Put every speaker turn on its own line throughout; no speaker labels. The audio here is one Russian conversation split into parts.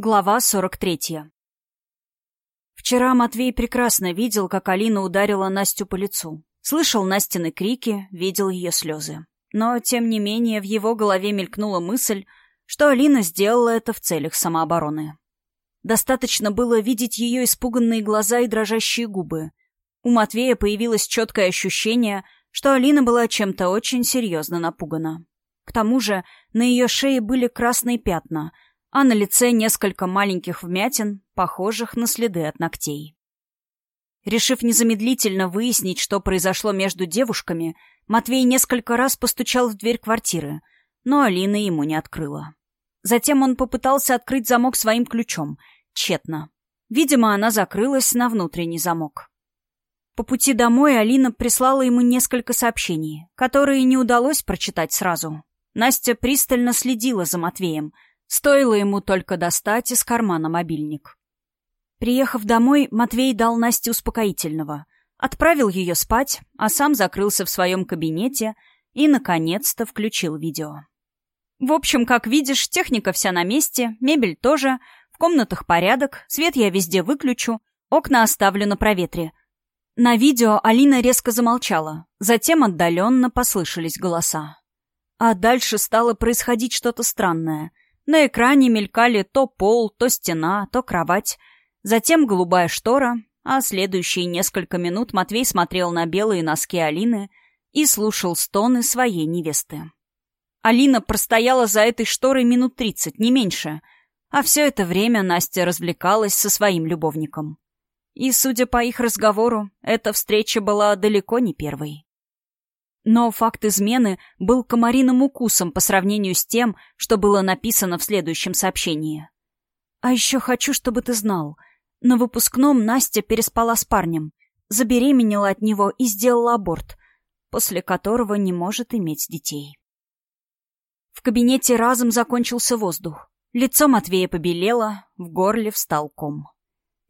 Глава 43. Вчера Матвей прекрасно видел, как Алина ударила Настю по лицу. Слышал Настины крики, видел ее слезы. Но, тем не менее, в его голове мелькнула мысль, что Алина сделала это в целях самообороны. Достаточно было видеть ее испуганные глаза и дрожащие губы. У Матвея появилось четкое ощущение, что Алина была чем-то очень серьезно напугана. К тому же на ее шее были красные пятна — а на лице несколько маленьких вмятин, похожих на следы от ногтей. Решив незамедлительно выяснить, что произошло между девушками, Матвей несколько раз постучал в дверь квартиры, но Алина ему не открыла. Затем он попытался открыть замок своим ключом. Тщетно. Видимо, она закрылась на внутренний замок. По пути домой Алина прислала ему несколько сообщений, которые не удалось прочитать сразу. Настя пристально следила за Матвеем — Стоило ему только достать из кармана мобильник. Приехав домой, Матвей дал Насте успокоительного, отправил ее спать, а сам закрылся в своем кабинете и, наконец-то, включил видео. В общем, как видишь, техника вся на месте, мебель тоже, в комнатах порядок, свет я везде выключу, окна оставлю на проветре. На видео Алина резко замолчала, затем отдаленно послышались голоса. А дальше стало происходить что-то странное — на экране мелькали то пол, то стена, то кровать. Затем голубая штора, а следующие несколько минут Матвей смотрел на белые носки Алины и слушал стоны своей невесты. Алина простояла за этой шторой минут тридцать, не меньше, а все это время Настя развлекалась со своим любовником. И, судя по их разговору, эта встреча была далеко не первой. Но факт измены был комариным укусом по сравнению с тем, что было написано в следующем сообщении. «А еще хочу, чтобы ты знал. На выпускном Настя переспала с парнем, забеременела от него и сделала аборт, после которого не может иметь детей». В кабинете разом закончился воздух. Лицо Матвея побелело, в горле встал ком.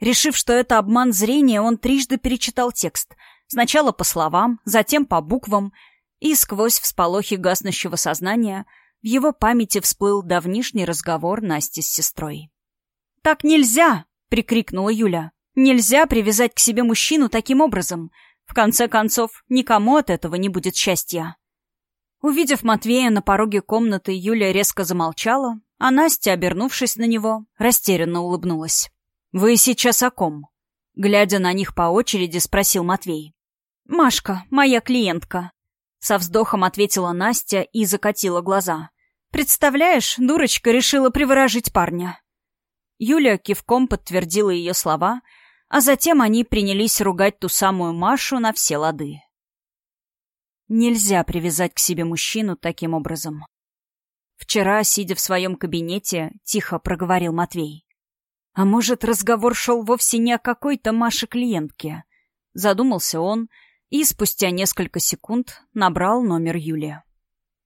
Решив, что это обман зрения, он трижды перечитал текст. Сначала по словам, затем по буквам — и сквозь всполохи гаснущего сознания в его памяти всплыл давнишний разговор Насти с сестрой. «Так нельзя!» — прикрикнула Юля. «Нельзя привязать к себе мужчину таким образом. В конце концов, никому от этого не будет счастья». Увидев Матвея на пороге комнаты, Юля резко замолчала, а Настя, обернувшись на него, растерянно улыбнулась. «Вы сейчас о ком?» Глядя на них по очереди, спросил Матвей. «Машка, моя клиентка», со вздохом ответила Настя и закатила глаза. «Представляешь, дурочка решила приворожить парня». Юля кивком подтвердила ее слова, а затем они принялись ругать ту самую Машу на все лады. Нельзя привязать к себе мужчину таким образом. Вчера, сидя в своем кабинете, тихо проговорил Матвей. А может, разговор шел вовсе не о какой-то Маше-клиентке? Задумался он и спустя несколько секунд набрал номер Юли.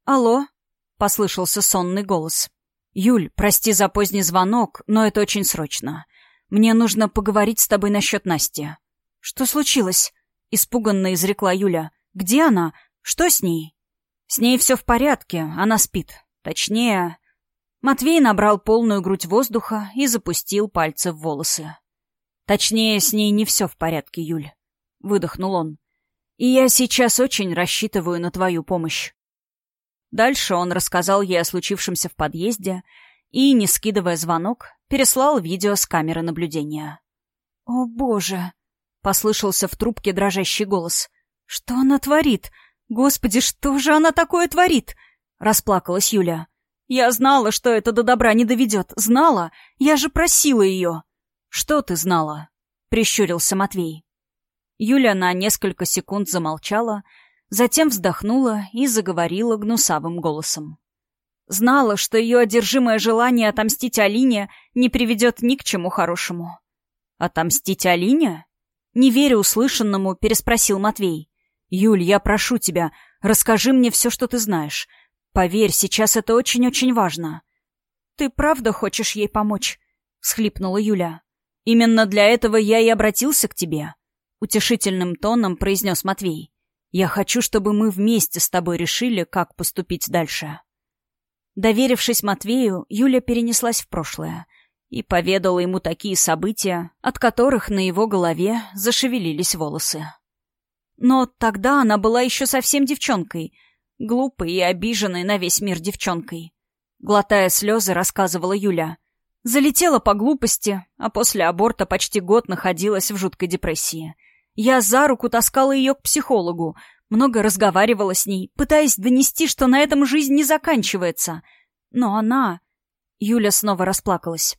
«Алло?» — послышался сонный голос. «Юль, прости за поздний звонок, но это очень срочно. Мне нужно поговорить с тобой насчет Насти». «Что случилось?» — испуганно изрекла Юля. «Где она? Что с ней?» «С ней все в порядке, она спит. Точнее...» Матвей набрал полную грудь воздуха и запустил пальцы в волосы. «Точнее, с ней не все в порядке, Юль», — выдохнул он. И я сейчас очень рассчитываю на твою помощь. Дальше он рассказал ей о случившемся в подъезде и, не скидывая звонок, переслал видео с камеры наблюдения. «О, боже!» — послышался в трубке дрожащий голос. «Что она творит? Господи, что же она такое творит?» — расплакалась Юля. «Я знала, что это до добра не доведет. Знала. Я же просила ее». «Что ты знала?» — прищурился Матвей. Юля на несколько секунд замолчала, затем вздохнула и заговорила гнусавым голосом. Знала, что ее одержимое желание отомстить Алине не приведет ни к чему хорошему. «Отомстить Алине?» Не веря услышанному, переспросил Матвей. «Юль, я прошу тебя, расскажи мне все, что ты знаешь. Поверь, сейчас это очень-очень важно». «Ты правда хочешь ей помочь?» — всхлипнула Юля. «Именно для этого я и обратился к тебе утешительным тоном произнес Матвей. «Я хочу, чтобы мы вместе с тобой решили, как поступить дальше». Доверившись Матвею, Юля перенеслась в прошлое и поведала ему такие события, от которых на его голове зашевелились волосы. Но тогда она была еще совсем девчонкой, глупой и обиженной на весь мир девчонкой. Глотая слезы, рассказывала Юля. Залетела по глупости, а после аборта почти год находилась в жуткой депрессии. Я за руку таскала ее к психологу, много разговаривала с ней, пытаясь донести, что на этом жизнь не заканчивается. Но она... Юля снова расплакалась.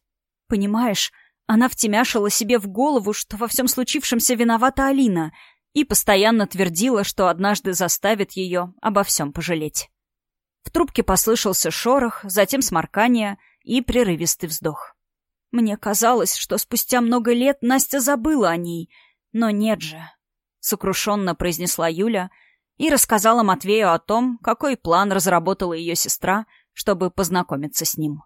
Понимаешь, она втемяшила себе в голову, что во всем случившемся виновата Алина, и постоянно твердила, что однажды заставит ее обо всем пожалеть. В трубке послышался шорох, затем сморкание и прерывистый вздох. Мне казалось, что спустя много лет Настя забыла о ней, но нет же. Сокрушенно произнесла Юля и рассказала Матвею о том, какой план разработала ее сестра, чтобы познакомиться с ним.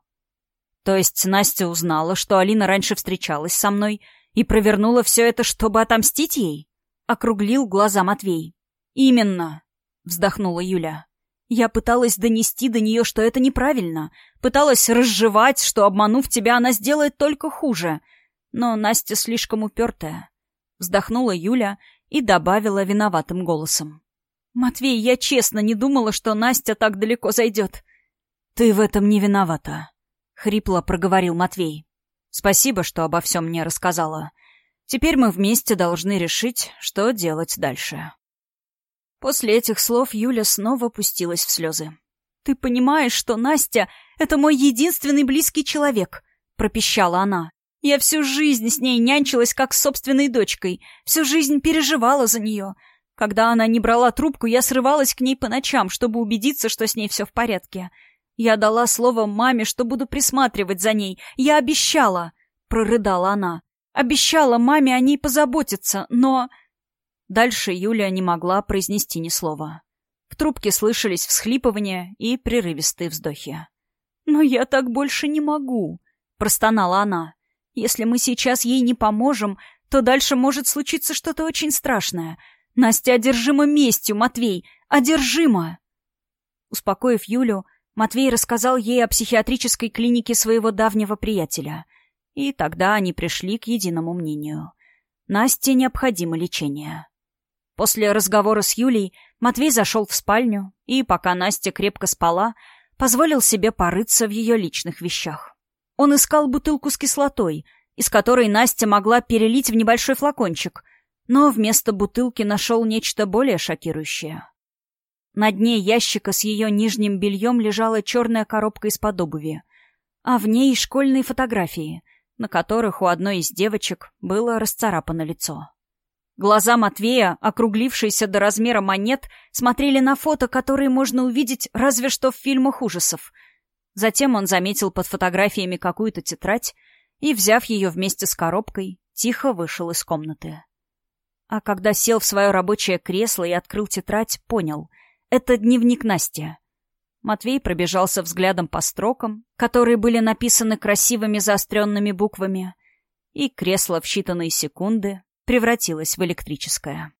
То есть Настя узнала, что Алина раньше встречалась со мной и провернула все это, чтобы отомстить ей? Округлил глаза Матвей. «Именно», — вздохнула Юля. «Я пыталась донести до нее, что это неправильно. Пыталась разжевать, что, обманув тебя, она сделает только хуже. Но Настя слишком упертая». Вздохнула Юля и добавила виноватым голосом. «Матвей, я честно не думала, что Настя так далеко зайдет». «Ты в этом не виновата», — хрипло проговорил Матвей. «Спасибо, что обо всем мне рассказала. Теперь мы вместе должны решить, что делать дальше». После этих слов Юля снова пустилась в слезы. «Ты понимаешь, что Настя — это мой единственный близкий человек?» — пропищала она. «Я всю жизнь с ней нянчилась, как с собственной дочкой, всю жизнь переживала за нее. Когда она не брала трубку, я срывалась к ней по ночам, чтобы убедиться, что с ней все в порядке. Я дала слово маме, что буду присматривать за ней. Я обещала, прорыдала она. Обещала маме о ней позаботиться, но... Дальше Юля не могла произнести ни слова. В трубке слышались всхлипывания и прерывистые вздохи. «Но я так больше не могу», — простонала она. «Если мы сейчас ей не поможем, то дальше может случиться что-то очень страшное. Настя одержима местью, Матвей, одержима!» Успокоив Юлю, Матвей рассказал ей о психиатрической клинике своего давнего приятеля. И тогда они пришли к единому мнению. Насте необходимо лечение. После разговора с Юлей Матвей зашел в спальню и, пока Настя крепко спала, позволил себе порыться в ее личных вещах. Он искал бутылку с кислотой, из которой Настя могла перелить в небольшой флакончик, но вместо бутылки нашел нечто более шокирующее. На дне ящика с ее нижним бельем лежала черная коробка из-под обуви, а в ней школьные фотографии, на которых у одной из девочек было расцарапано лицо. Глаза Матвея, округлившиеся до размера монет, смотрели на фото, которые можно увидеть разве что в фильмах ужасов. Затем он заметил под фотографиями какую-то тетрадь и, взяв ее вместе с коробкой, тихо вышел из комнаты. А когда сел в свое рабочее кресло и открыл тетрадь, понял. Это дневник Насти. Матвей пробежался взглядом по строкам, которые были написаны красивыми заостренными буквами, и кресло в считанные секунды превратилось в электрическое.